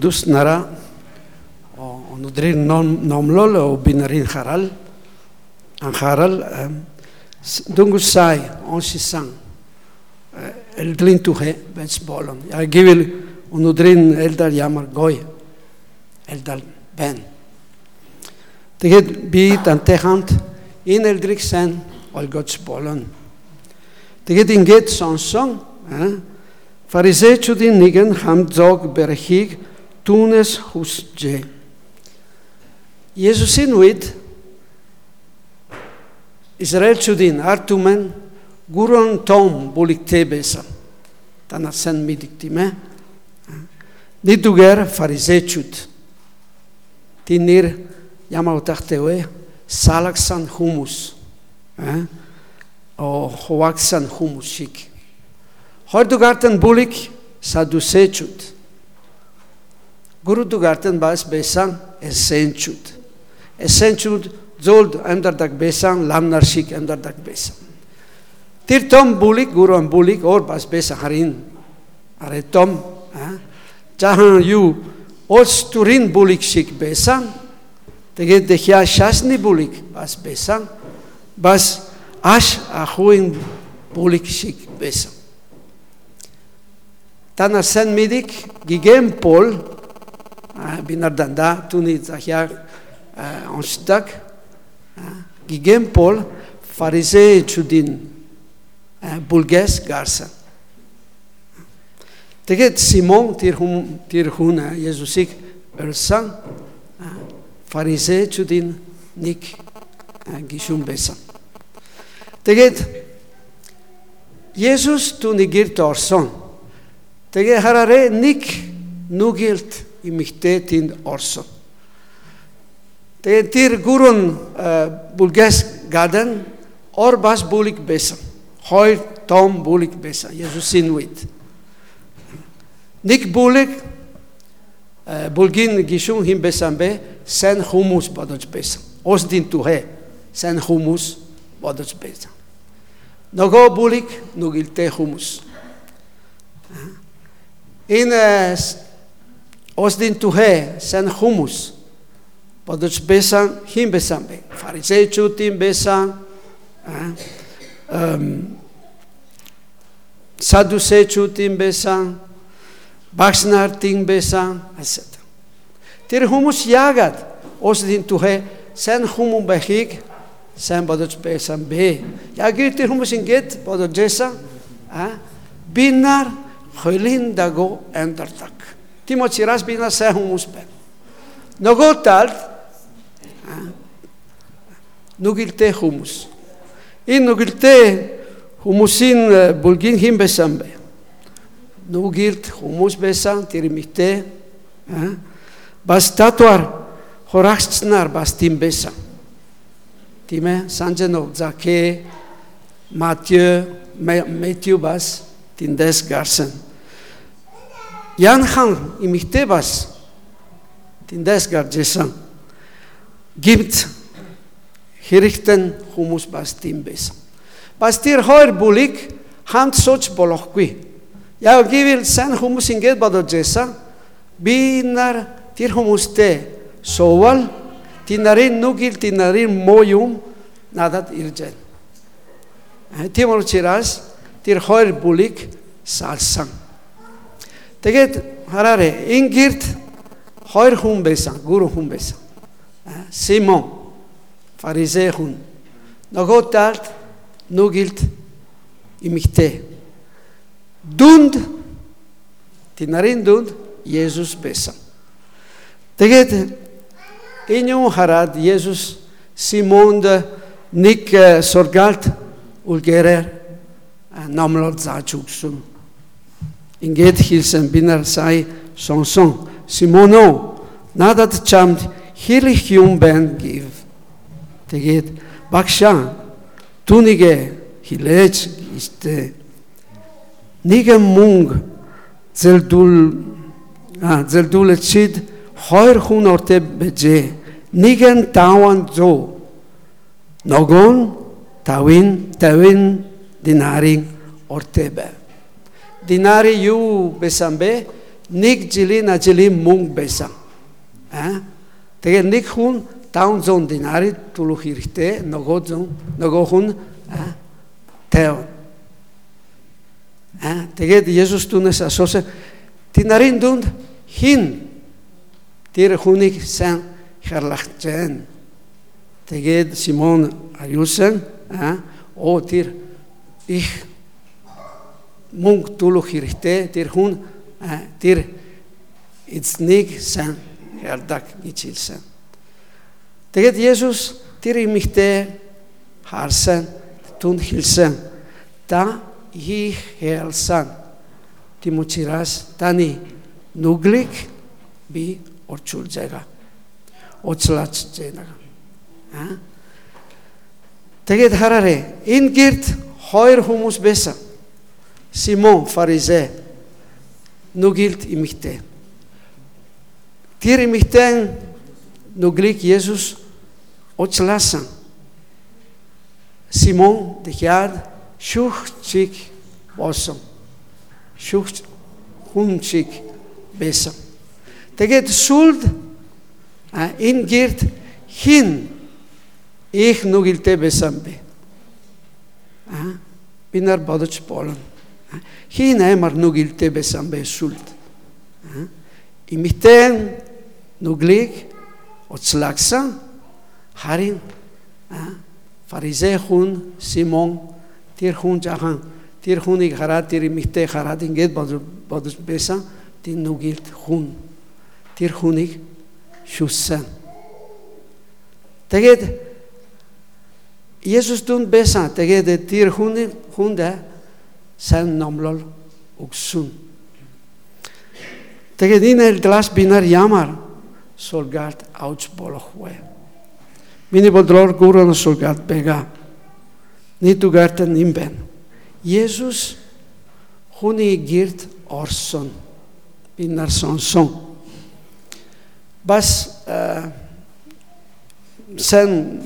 Dus nara өнөөдрийн номлол би нарын харал анхаарал дөнгөж сая оншисан элдлин тухэ бэс болон я гэвэл өнөөдрийн элдал ямар гой элдал бэн тэгээд би тантай хамт энэ элдрик сан олгоц болон тэгээд ингээд сонсон фарисеучдын нэгэн хамт зог бэрхийг түүнээс хүсжээ. Есүсийн үед Израильчүүдийн ард түмэн гурван том бүлэгтэй байсан. Та нар сайн мэддэг тийм ээ. Нэгдүгээр фарисеучуд. Тинэр ямар утгатай вэ? Салагсан хүмүүс. Аа о хувааксан хүмүүс шиг. Хоёрдугаарт нь бүлэг садусеучуд. Гурудугаарт нь бас байсан эссенчуд. Эссенчуд золд амьдардаг байсан, ламнар шиг амьдардаг байсан. Тэр том бүлэг, гурван бүлэг өөр бас байсан харин. Аре том, а? Жахан юу Ос турин бүлэг шиг байсан. Тэгээд дэхя шасны бүлэг бас байсан. Бас аш ахуин бүлэг шиг байсан. Танар сэн мэдик гигем пол binardanda tuni zahia onshtak gigem pol farise chudin bulges garsa Тэгээд Симон тэр хүм тэр хүн Есүсийг өрсөн фарисеучдын нэг гишүүн байсан. Тэгээд Есүс түүний гэрт орсон. Тэгээ хараарэ нэг нүгэлт эмэгтэй тэнд орсон. Тэгээд тэр гүрэн Булгас гадан ор бас бүлэг байсан. Хоёр том бүлэг байсан. Есүсийн үед. Нэг бүлэг бүлгийн гишүүн хин байсан бэ? Сэн хүмүүс бодож байсан. Осдин тухэ сэн хүмүүс бодож байсан. Нөгөө бүлэг нүгэлтэй хүмүүс. Энэ Osdin tuhe sen humus. Padoch besan him besan be. Farisei chutim besan. Um, Sadducei chutim besan. Baxnar ting besan. Etc. Тэр хүмүүс яагаад Osdin tuhe sen humun behig sen бодож байсан бэ? Яг тэр хүмүүс ингэж бодож байсан. А бинар хөлин даго амьдардаг. Тийм учраас бид нар сайн хүмүүс байна. Нөгөө талд нүгэлтэй хүмүүс. Энэ нүгэлтэй хүмүүсийн бүлгийн хэн байсан бэ? Нүгэлт хүмүүс байсан тэр мэтэ. Бас татвар хорагчнаар бас тийм байсан. Тийм ээ? Санжено Заке, Матью, Мэтью бас тэндээс гарсан. Ян хан эмэгтэй бас тэндээс гарч исэн. Гимт хэрэгтэн хүмүүс бас тийм байсан. Бас тэр хоёр бүлэг хамт сууч болохгүй. Яг гэвэл сан хүмүүс ингэж бодож байсан. Би нар тэр хүмүүстэй суувал тинарын нүгэл тинарын моюм надад ирж байна. Тийм учраас тэр хоёр бүлэг салсан. Тэгээд хараарэ энэ гэрд хоёр хүн байсан, гурван хүн байсан. Симон фарисей хүн. Нөгөө талд нүгэлд эмэгтэй. Дүнд тинарын дүнд Есүс байсан. Тэгээд энэ юу хараад Есүс Симонд нэг сургаалт үлгэрээр номлол зааж өгсөн. Ингээд хэлсэн би нар сая сонсон Симоно надад чамд хэрэг юм байна гэв. Тэгээд багшаа түүнийг хилээж истэ нэгэн мөнгө зэлдүүл а зэлдүүлчид хоёр хүн ортой бэжээ. Нэгэн 500 нөгөн тавин тавин динарийн ортой Dinari юу байсан бэ? нэг жилийн ажлын мөнгө байсан. Аа. Тэгээд нэг хүн 500 динарыг төлөх хэрэгтэй, нөгөө зүүн нөгөө хүн аа тэв. Аа. Тэгээд Есүс түүнээс асуусан динарын дунд хин тэр хүнийг сан харлах зэн. Тэгээд Симон аюусан аа оо тэр их мөнгө төлөх хэрэгтэй. Тэр хүн тэр эзнийг сан ярддаг гэж хэлсэн. Тэгээд Есүс тэр эмэгтэй харсан түнд хэлсэн та их хэлсэн Тимочирас таны нүглик би орчулж байгаа. Оцлаач зэнага. Аа. Тэгээд хараарэ энэ гэрд хоёр хүмүүс байсан. Симон фаризей нүгэлт эмэгтэй. Тэр эмэгтэй нүглийг Есүс очлаасан. Симон дахиад шүхчиг болсон. Шүхч хүн шиг байсан. Тэгээд сүлд энэ гэрд хин их нүгэлтэй байсан бэ? Аа би нар бодож болно. Хин амар нүгэлтэй байсан бэ сүлд. Имитэн нүглийг оцлагсан харин фаризей хүн Симон тэр хүн жахан тэр хүнийг хараад тэр имитэ хараад ингэж бодож байсан тэр нүгэлт хүн тэр хүнийг шүссэн. Тэгээд Есүс дүнд байсан. Тэгээд тэр хүн хүндээ сайн номлол өгсөн. Тэгээд энэ элдлас бинар ямар солгарт ауч болох вэ? Миний бодлоор гурван солгарт бега. Нитугарт нимбен. Есүс хүний гэрд орсон. Бинар сонсон. Бас сэн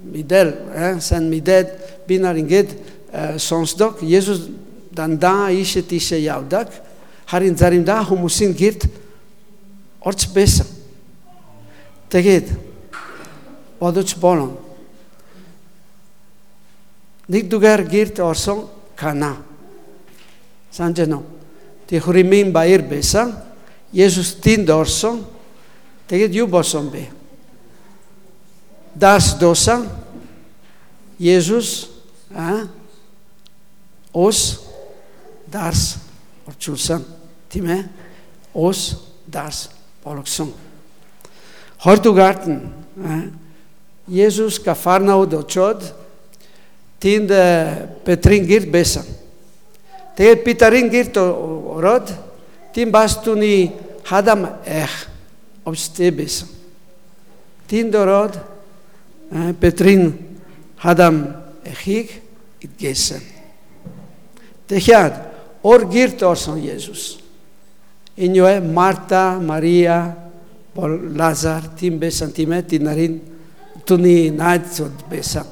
мэдэл, сэн мэдээд бинар ингээд сонсдог Есүс дандаа ийшээ тийшээ явдаг. Харин заримдаа хүмүүсийн гэрд орч байсан. Тэгээд бодож болон нэгдүгээр гэрд орсон Кана. Санжено. Тэг хөрмийн баяр байсан. Есүс тэнд орсон. Тэгээд юу болсон бэ? Дас досан Есүс а ус дарс орчуулсан тийм ээ ус дарс болгосон хоёрдугаарт нь Есүс Кафарнауд очоод тэнд Петрин гэрд байсан. Тэгээд Петрин гэрд ороод тийм бастуны хадам эх обстэй байсан. Тэнд ороод Петрин хадам эхийг идгээсэн. Тэгэхээр ор гэрт орсон Есүс. Энэ юу Марта, Мария, Лазар тийм байсан тийм ээ тийм нарийн туны найзууд байсан.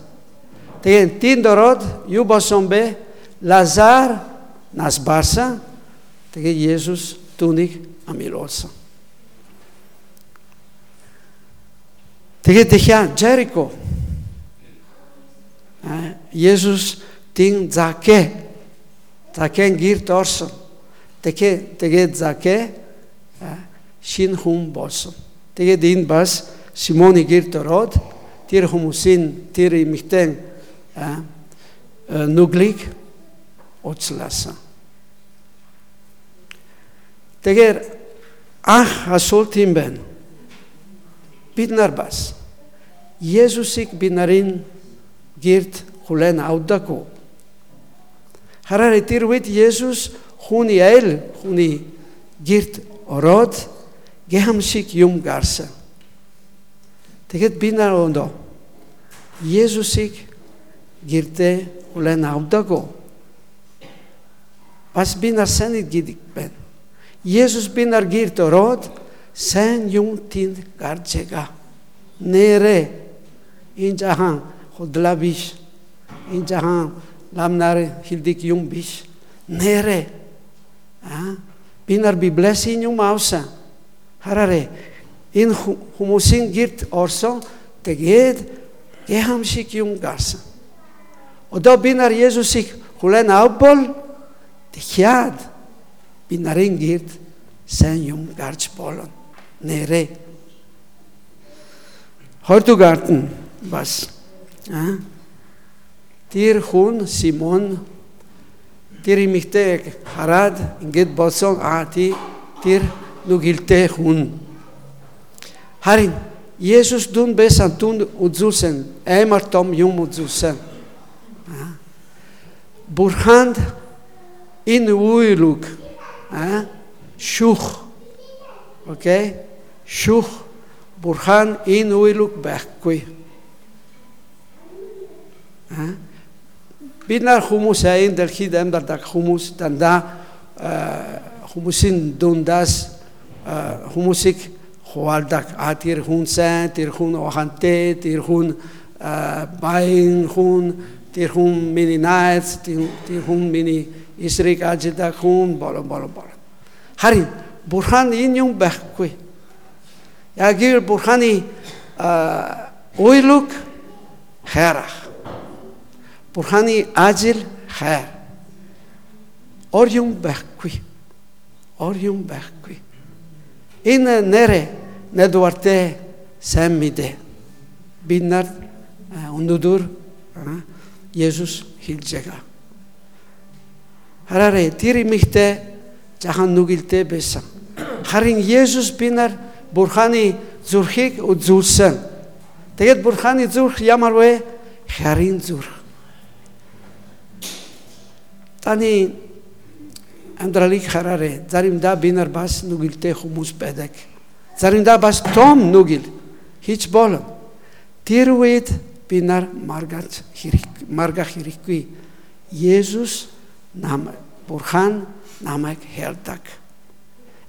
Тэгээд тийм дород юу болсон бэ? Лазар нас барсан. Тэгээд Есүс тунийг амилуулсан. Тэгээд тэгэхээр Жерико Есүс тин заке Закен гэрт орсон. Тэгээ тэгээд Заке шин хүн болсон. Тэгээд энэ бас Симоны гэрт ороод тэр хүмүүсийн тэр эмэгтэй нүглийг оцлаасан. Тэгэхээр анх асуулт юм байна. Бид нар бас Есүсийг бид нарын гэрт хүлээн авдаггүй Хараа тэр үед Есүс хүний айл хүний гэрт ороод гэмшиг юм гарсан. Тэгэхэд би нароондоо Есүсийг гэртээ хүлээн авдаггүй. Бас би нар санид гидик бэн. Есүс би нар гэрт ороод сайн юм тэнд гарч байгаа. Нэрэ энэ жахан худлаа биш. Энэ жахан ламнаар хилдэг юм биш. Нэрэ. Аа Би нар Библиэсийн юм авсан. Хараарэ. Энэ хүмүүсийн гэрт орсон тэгээд гайхамшиг юм гарсан. Одоо би нар Есүсийг хүлээн авбол тэгэхээр би нарын гэрт сайн юм гарч болно. Нэрэ. Хоёрдугаарт нь бас а Тэр хүн Симон тэр имэгтэй хараад ингээд болсон аа тэр нүгэлтэй хүн харин Есүс дүн байсан дүн үзүүлсэн амар том юм үзүүлсэн. Бурханд энэ үйлүг а? Шүх окей? Шүх Бурхан энэ үйлүг байхгүй. А Бид нар хүмүүс айн дэлхийд амьдардаг хүмүүс дандаа хүмүүсийн дундаас хүмүүсийг хуваалдаг. А тэр хүн сайн, тэр хүн охантэй, тэр хүн баян хүн, тэр хүн миний найз, тэр хүн миний эсрэг ажилдаг хүн болон болон болон. Харин Бурхан энэ юм байхгүй. Яг л Бурханы ойлог хайрах Бурханы ажил хайр. Ор юм байхгүй. Ор юм байхгүй. Энэ нэрэ недварте сайн мэдээ. Бид нар өнөөдөр Есүс хэлж байгаа. Хараарэ тэр имэгтэй жахан нүгэлтэй байсан. Харин Есүс би нар Бурханы зүрхийг үзүүлсэн. Тэгээд Бурханы зүрх ямар вэ? Харин зүрх. Таны амьдралыг хараарэ. Заримдаа би нар бас нүгэлтэй хүмүүс байдаг. Заримдаа бас том нүгэл хийж болно. Тэр үед би нар маргаж хэрэг маргах хэрэггүй. Есүс нам Бурхан намайг хэлдэг.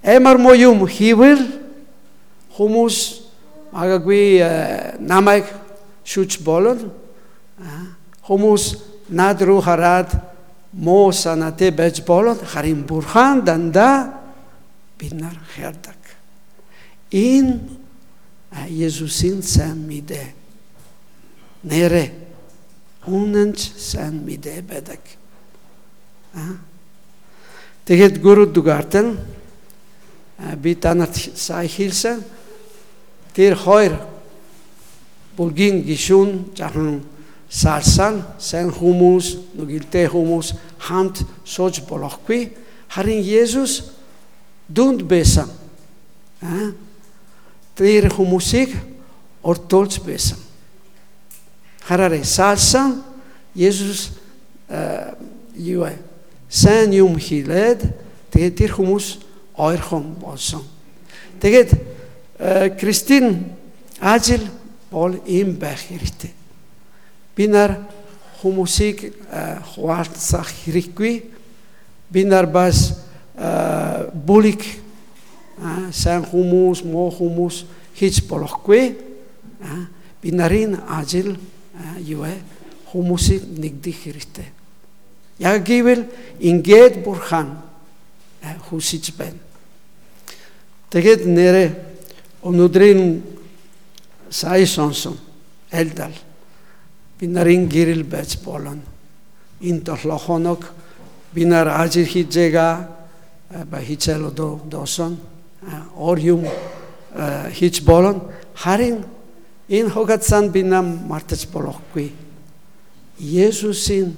Эмар мо юм хийвэл хүмүүс магадгүй намайг шүч болон хүмүүс над руу хараад муу санаатай байж болоод харин бурхан дандаа бид нар хайрдаг. Энэ Есүсийн сайн мэдээ. Нэрэ үнэнч сайн мэдээ байдаг. А Тэгээд гурав дугаартан би танарт сайн хэлсэн тэр хоёр бүлгийн гишүүн жахан сарсан сайн хүмүүс нүгэлтэй хүмүүс хамт сууж болохгүй. Харин Есүс дүнд байсан. А? Тэр хүмүүсийг ортолж байсан. Хараарэ сарсан Есүс юу сайн юм хийлээд тэгээд тэр хүмүүс ойрхон болсон. Тэгээд Кристин ажил бол им байх хэрэгтэй Би нар хүмүүсийг хуваалцах хэрэггүй. Би нар бас бүлик сайн хүмүүс, муу хүмүүс хийж болохгүй. Би нарын ажил юу е хүмүүсийг нэгдэх хэрэгтэй. Яг гэвэл ингээд бурхан хүсэж байна. Тэгээд нэрэ өнөөдрийн сая сонсон элдал бид нарын гэрэл байж болно. Энэ толгой хоног би нар ажил хийж байгаа ба хичээл одоо доосон ор юм хийж болно. Харин энэ хогатсан би нам мартаж болохгүй. Есүсийн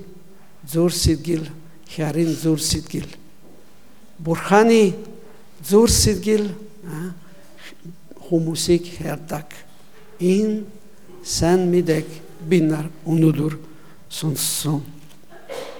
зүр сэтгэл харин зүр сэтгэл Бурханы зүр сэтгэл хүмүүсийг хэрдэг. Энэ сан мэдэг бид нар өнөөдөр сонссон